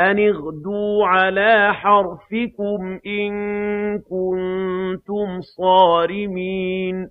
أَنِ اغْدُوا عَلَىٰ حرفكم إِن كُنتُمْ صَارِمِينَ